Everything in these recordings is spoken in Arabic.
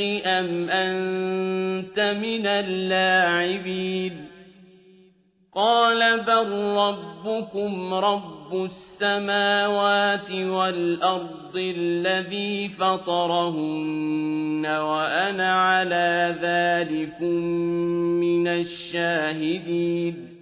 أم أنت من اللاعبين؟ قال بل ربكم رب السماوات والأرض الذي فطرهن وأنا على ذلك من الشاهدين.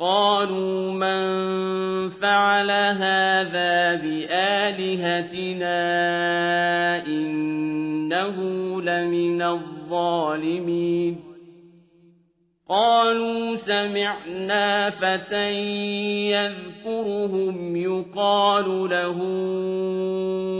قالوا من فعل هذا بآلهتنا إنه لمن الظالمين. قالوا سمعنا فتى يذكرهم يقال له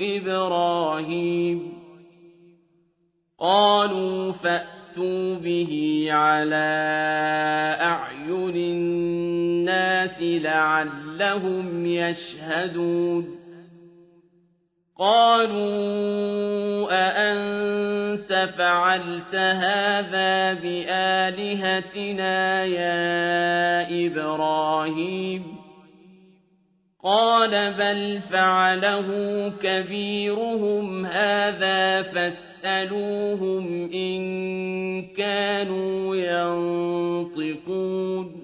إبراهيم. قالوا فأتوا به على أعين الناس لعلهم يشهدون. قالوا أأنت فعلت هذا بآلهتنا يا إبراهيم؟ قال بل فعله كبيرهم هذا فاسألوهم إن كانوا ينطقون.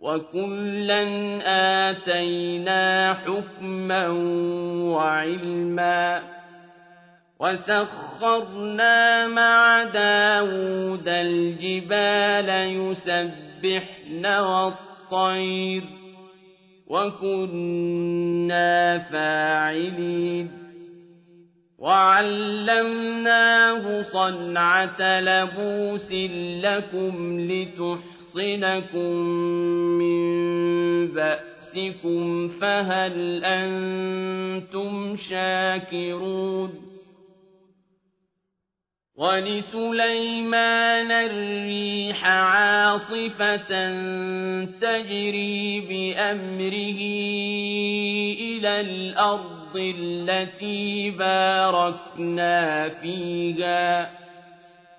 وكلا آتينا حكما وعلما وسخرنا مع داود الجبال يسبحن والطير وكنا فاعلين وعلمناه صنعة لبوس لكم لتحصنكم من بأسكم فهل أنتم شاكرون ولسليمان الريح عاصفة تجري بأمره إلى الأرض التي باركنا فيها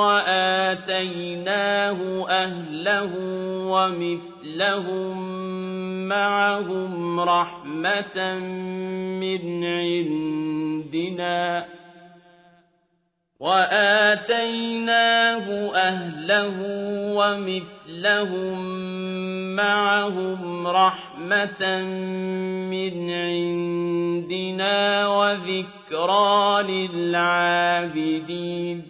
وآتيناه أهله ومثلهم معهم رحمة من عندنا وآتيناه أهله ومثلهم معهم رحمة من عندنا وذكرى للعابدين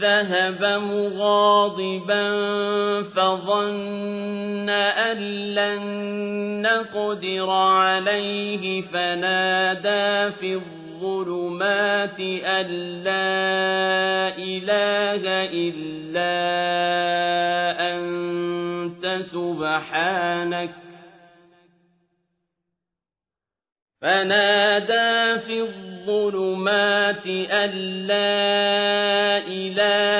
ذهب مغاضبا فظن أن لن نقدر عليه فنادى في الظلم الظلمات أن لا إله إلا أنت سبحانك. فنادى في الظلمات أن لا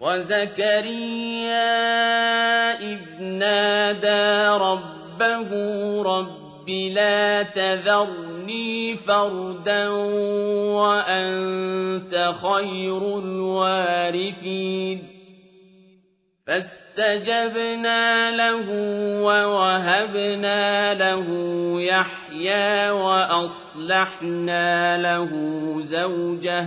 وزكريا إذ نادى ربه رب لا تذرني فردا وأنت خير الوارثين فاستجبنا له ووهبنا له يحيى وأصلحنا له زوجه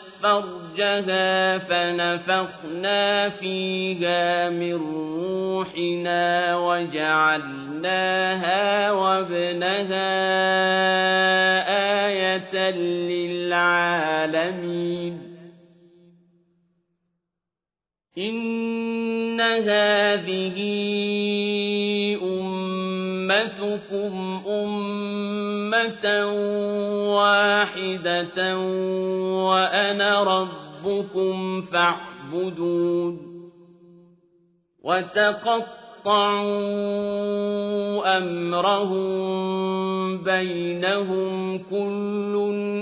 فرجها فنفخنا فيها من روحنا وجعلناها وابنها آية للعالمين. إن هذه أمتكم أمة واحدة وأنا ربكم فاعبدون وتقطعوا أمرهم بينهم كل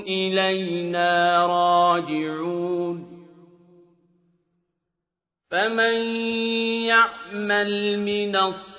إلينا راجعون فمن يعمل من الصالحات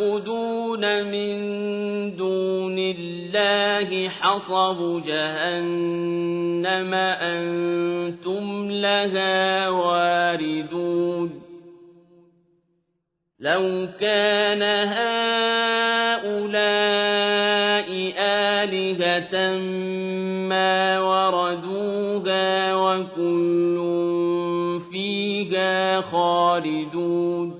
تعبدون من دون الله حصب جهنم أنتم لها واردون. لو كان هؤلاء آلهة ما وردوها وكل فيها خالدون.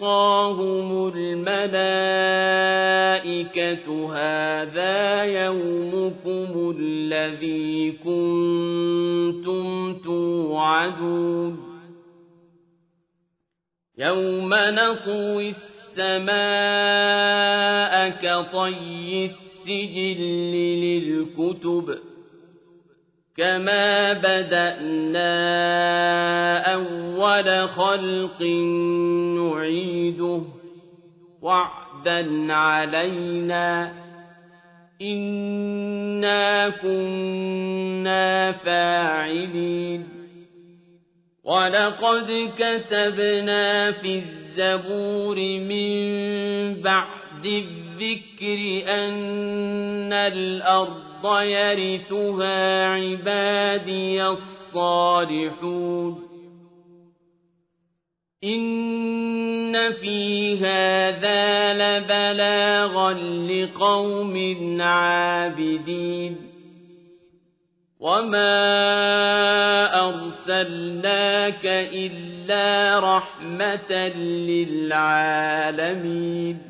وتتلقاهم الملائكة هذا يومكم الذي كنتم توعدون. يوم نطوي السماء كطي السجل للكتب. كما بدأنا أول خلق نعيده وعدا علينا إنا كنا فاعلين ولقد كتبنا في الزبور من بعد الذكر أن الأرض يرثها عبادي الصالحون. إن في هذا لبلاغا لقوم عابدين. وما أرسلناك إلا رحمة للعالمين.